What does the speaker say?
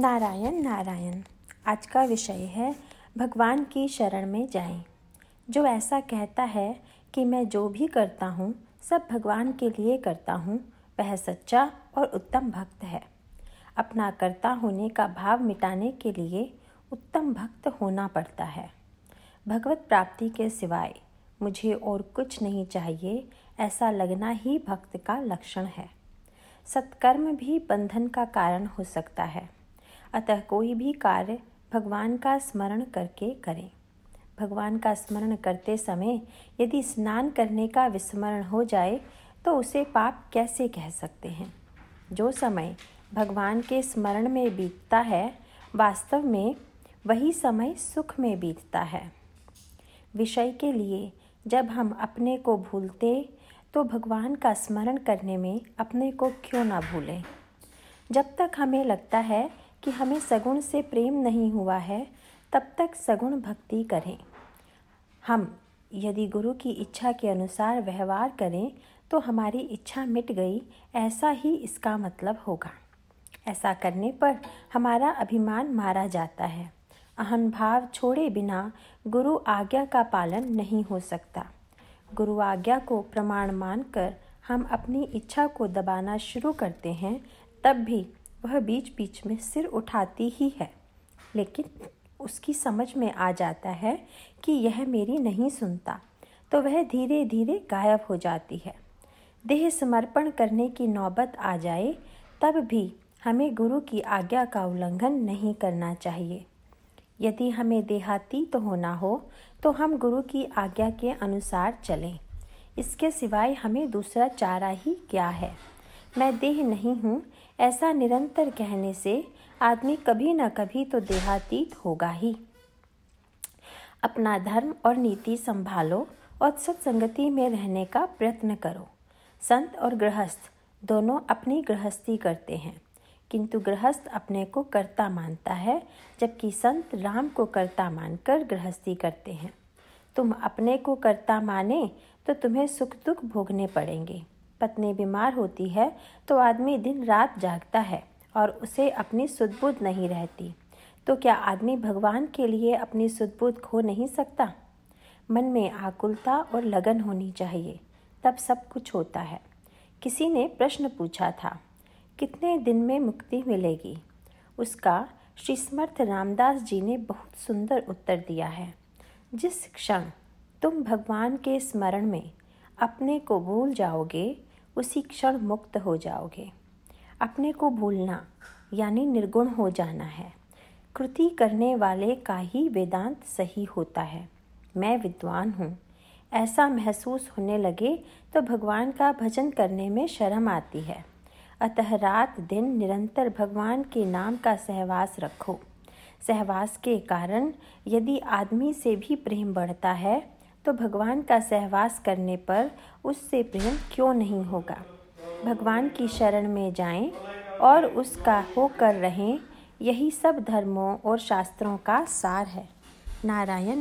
नारायण नारायण, आज का विषय है भगवान की शरण में जाएँ। जो ऐसा कहता है कि मैं जो भी करता हूँ, सब भगवान के लिए करता हूँ, वह सच्चा और उत्तम भक्त है। अपना कर्ता होने का भाव मिटाने के लिए उत्तम भक्त होना पड़ता है। भगवत प्राप्ति के सिवाय मुझे और कुछ नहीं चाहिए, ऐसा लगना ही भक्त का लक्षण है। सत्कर्म भी बंधन का कारण हो सकता है। अतः कोई भी कार्य भगवान का स्मरण करके करें। भगवान का स्मरण करते समय यदि स्नान करने का विस्मरण हो जाए तो उसे पाप कैसे कह सकते हैं? जो समय भगवान के स्मरण में बीतता है, वास्तव में वही समय सुख में बीतता है। विषय के लिए जब हम अपने को भूलते तो भगवान का स्मरण करने में अपने को क्यों ना भूलें? जब तक हमें लगता है कि हमें सगुण से प्रेम नहीं हुआ है, तब तक सगुण भक्ति करें। हम, यदि गुरु की इच्छा के अनुसार व्यवहार करें तो हमारी इच्छा मिट गई, ऐसा ही इसका मतलब होगा। ऐसा करने पर हमारा अभिमान मारा जाता है। अहम भाव छोड़े बिना गुरु आज्ञा का पालन नहीं हो सकता। गुरु आज्ञा को प्रमाण मानकर हम अपनी इच्छा को दबाना शुरू करते हैं, तब भी वह बीच बीच में सिर उठाती ही है। लेकिन उसकी समझ में आ जाता है कि यह मेरी नहीं सुनता तो वह धीरे धीरे गायब हो जाती है। देह समर्पण करने की नौबत आ जाए, तब भी हमें गुरु की आज्ञा का उल्लंघन नहीं करना चाहिए। यदि हमें देहातीत तो होना हो तो हम गुरु की आज्ञा के अनुसार चलें। इसके सिवाय हमें दूसरा चारा ही क्या है? मैं देह नहीं हूँ, ऐसा निरंतर कहने से आदमी कभी न कभी तो देहातीत होगा ही। अपना धर्म और नीति संभालो और सत्संगति में रहने का प्रयत्न करो। संत और गृहस्थ दोनों अपनी गृहस्थी करते हैं, किंतु गृहस्थ अपने को कर्ता मानता है, जबकि संत राम को कर्ता मानकर गृहस्थी करते हैं। तुम अपने को कर्ता माने तो तुम्हें सुख दुख भोगने पड़ेंगे। पत्नी बीमार होती है तो आदमी दिन रात जागता है और उसे अपनी सुदबुद नहीं रहती। तो क्या आदमी भगवान के लिए अपनी सुदबुद खो नहीं सकता? मन में आकुलता और लगन होनी चाहिए, तब सब कुछ होता है। किसी ने प्रश्न पूछा था, कितने दिन में मुक्ति मिलेगी? उसका श्री समर्थ रामदास जी ने बहुत सुंदर उत्तर दिया है, जिस क्षण तुम भगवान के स्मरण में अपने को भूल जाओगे उसी क्षण मुक्त हो जाओगे। अपने को भूलना, यानी निर्गुण हो जाना है। कृति करने वाले का ही वेदांत सही होता है। मैं विद्वान हूँ। ऐसा महसूस होने लगे तो भगवान का भजन करने में शर्म आती है। अतः रात दिन निरंतर भगवान के नाम का सहवास रखो। सहवास के कारण यदि आदमी से भी प्रेम बढ़ता है तो भगवान का सहवास करने पर उससे प्रेम क्यों नहीं होगा? भगवान की शरण में जाएँ और उसका होकर रहें, यही सब धर्मों और शास्त्रों का सार है। नारायण